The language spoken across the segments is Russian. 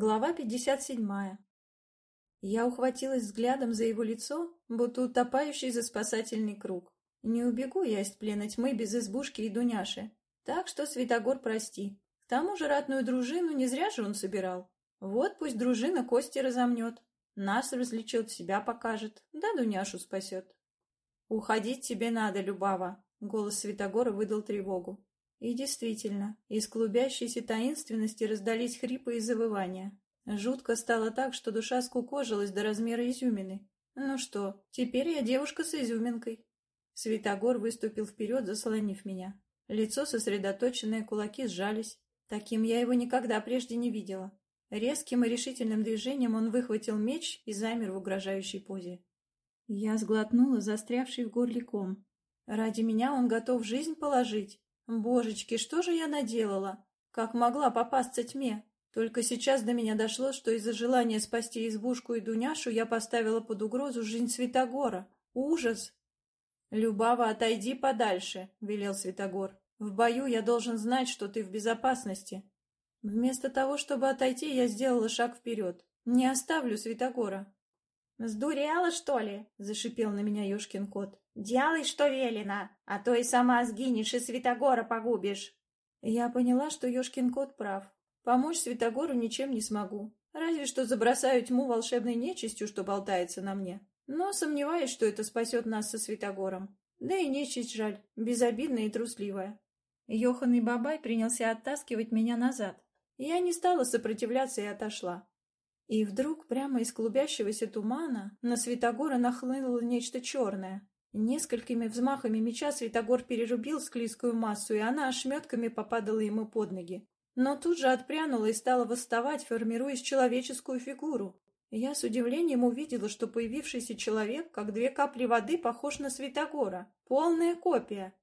Глава 57. Я ухватилась взглядом за его лицо, будто утопающий за спасательный круг. Не убегу я из плена тьмы без избушки и Дуняши. Так что, Святогор, прости. К тому же ратную дружину не зря же он собирал. Вот пусть дружина кости разомнет. Нас развлечет, себя покажет, да Дуняшу спасет. «Уходить тебе надо, Любава», — голос Святогора выдал тревогу. И действительно, из клубящейся таинственности раздались хрипы и завывания. Жутко стало так, что душа скукожилась до размера изюмины. Ну что, теперь я девушка с изюминкой. Святогор выступил вперед, заслонив меня. Лицо сосредоточенное, кулаки сжались. Таким я его никогда прежде не видела. Резким и решительным движением он выхватил меч и замер в угрожающей позе. Я сглотнула застрявший в горле ком. Ради меня он готов жизнь положить. Божечки, что же я наделала? Как могла попасться тьме? Только сейчас до меня дошло, что из-за желания спасти избушку и Дуняшу я поставила под угрозу жизнь Святогора. Ужас! «Любава, отойди подальше», — велел Святогор. «В бою я должен знать, что ты в безопасности». Вместо того, чтобы отойти, я сделала шаг вперед. «Не оставлю Святогора». «Сдурела, что ли?» — зашипел на меня Ёшкин кот. «Делай, что велено, а то и сама сгинешь и Святогора погубишь». Я поняла, что Ёшкин кот прав. Помочь Святогору ничем не смогу. Разве что забросаю тьму волшебной нечистью, что болтается на мне. Но сомневаюсь, что это спасет нас со Святогором. Да и нечисть жаль, безобидная и трусливая. Йохан Бабай принялся оттаскивать меня назад. Я не стала сопротивляться и отошла. И вдруг прямо из клубящегося тумана на Святогора нахлынуло нечто черное. Несколькими взмахами меча Святогор перерубил склизкую массу, и она ошметками попадала ему под ноги. Но тут же отпрянула и стала восставать, формируясь человеческую фигуру. Я с удивлением увидела, что появившийся человек, как две капли воды, похож на Святогора. Полная копия.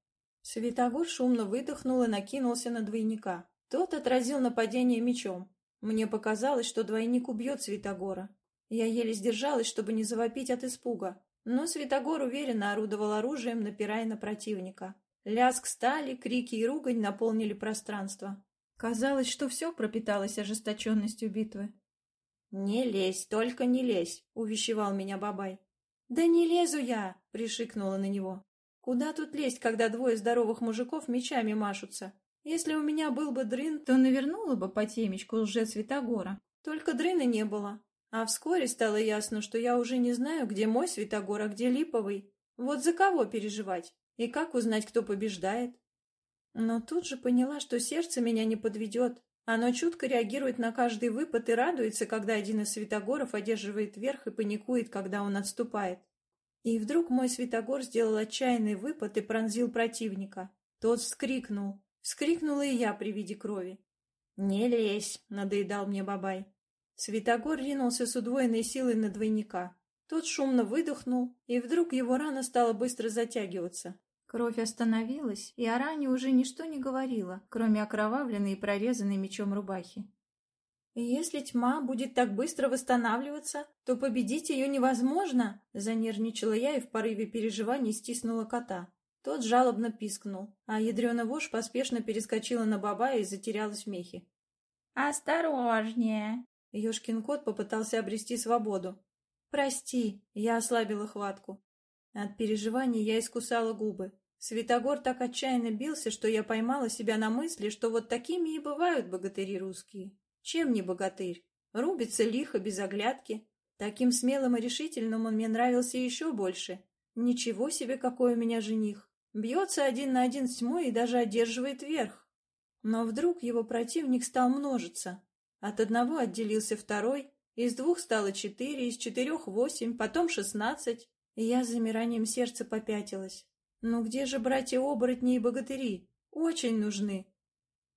Святогор шумно выдохнул и накинулся на двойника. Тот отразил нападение мечом. Мне показалось, что двойник убьет Святогора. Я еле сдержалась, чтобы не завопить от испуга. Но Святогор уверенно орудовал оружием, напирая на противника. Лязг стали, крики и ругань наполнили пространство. Казалось, что все пропиталось ожесточенностью битвы. «Не лезь, только не лезь!» — увещевал меня Бабай. «Да не лезу я!» — пришикнула на него. «Куда тут лезть, когда двое здоровых мужиков мечами машутся? Если у меня был бы дрын, то навернула бы по темечку лже-святогора. Только дрына не было. А вскоре стало ясно, что я уже не знаю, где мой Святогор, а где Липовый. Вот за кого переживать? И как узнать, кто побеждает? Но тут же поняла, что сердце меня не подведет. Оно чутко реагирует на каждый выпад и радуется, когда один из Святогоров одерживает верх и паникует, когда он отступает. И вдруг мой Святогор сделал отчаянный выпад и пронзил противника. Тот вскрикнул. Вскрикнула и я при виде крови. «Не лезь!» — надоедал мне Бабай. Святогор ринулся с удвоенной силой на двойника. Тот шумно выдохнул, и вдруг его рана стала быстро затягиваться. Кровь остановилась, и о ране уже ничто не говорило, кроме окровавленной и прорезанной мечом рубахи. «Если тьма будет так быстро восстанавливаться, то победить ее невозможно!» Занервничала я и в порыве переживаний стиснула кота. Тот жалобно пискнул, а ядрена вошь поспешно перескочила на баба и затерялась в мехе. «Осторожнее!» Ёшкин кот попытался обрести свободу. «Прости», — я ослабила хватку. От переживаний я искусала губы. Святогор так отчаянно бился, что я поймала себя на мысли, что вот такими и бывают богатыри русские. Чем не богатырь? Рубится лихо, без оглядки. Таким смелым и решительным он мне нравился еще больше. Ничего себе, какой у меня жених. Бьется один на один с тьмой и даже одерживает верх. Но вдруг его противник стал множиться. От одного отделился второй, из двух стало четыре, из четырех восемь, потом шестнадцать, и я с замиранием сердца попятилась. Ну где же братья-оборотни и богатыри? Очень нужны.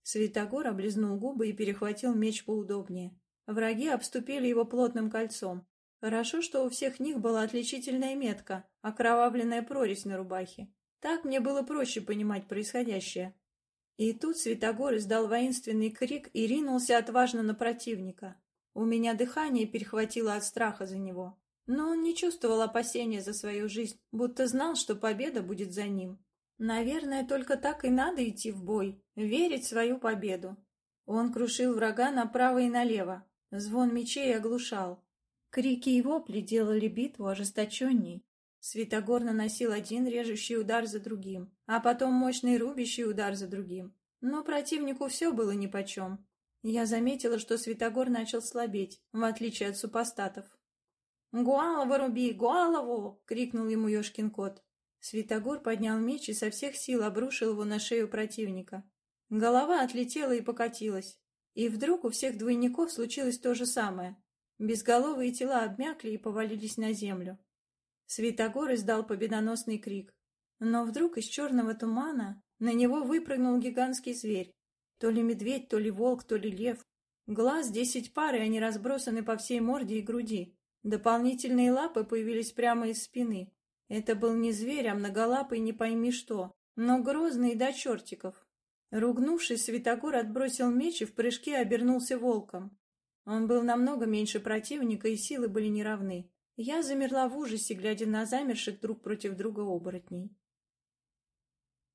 Святогор облизнул губы и перехватил меч поудобнее. Враги обступили его плотным кольцом. Хорошо, что у всех них была отличительная метка, окровавленная прорезь на рубахе. Так мне было проще понимать происходящее. И тут Святогор издал воинственный крик и ринулся отважно на противника. У меня дыхание перехватило от страха за него. Но он не чувствовал опасения за свою жизнь, будто знал, что победа будет за ним. Наверное, только так и надо идти в бой, верить в свою победу. Он крушил врага направо и налево. Звон мечей оглушал. Крики и вопли делали битву ожесточенней. Святогор наносил один режущий удар за другим, а потом мощный рубящий удар за другим. Но противнику все было нипочем. Я заметила, что Святогор начал слабеть, в отличие от супостатов. «Голову руби, голову!» — крикнул ему Ёшкин кот. Святогор поднял меч и со всех сил обрушил его на шею противника. Голова отлетела и покатилась. И вдруг у всех двойников случилось то же самое. Безголовые тела обмякли и повалились на землю. Святогор издал победоносный крик. Но вдруг из черного тумана на него выпрыгнул гигантский зверь. То ли медведь, то ли волк, то ли лев. Глаз десять пар, и они разбросаны по всей морде и груди. Дополнительные лапы появились прямо из спины. Это был не зверь, а многолапый не пойми что, но грозный до чертиков. Ругнувшись, Святогор отбросил меч и в прыжке обернулся волком. Он был намного меньше противника, и силы были неравны. Я замерла в ужасе, глядя на замерших друг против друга оборотней.